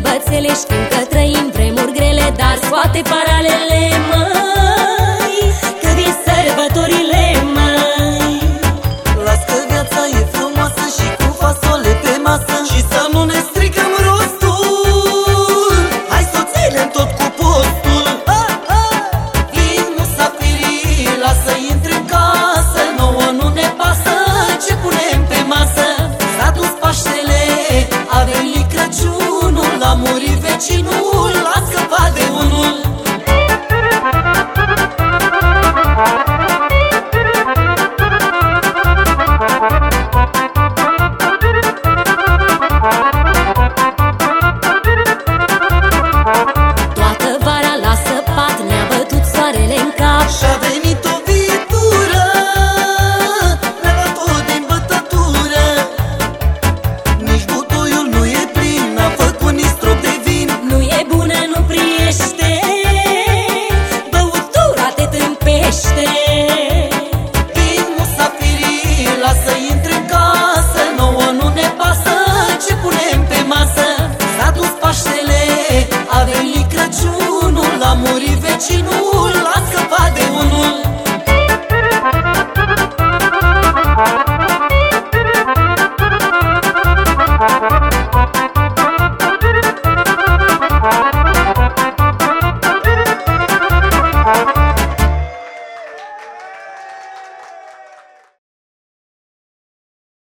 bărbățele Știm că trăim vremuri grele Dar scoate paralele, mă. Avem Crăciunul, a murit vecinul.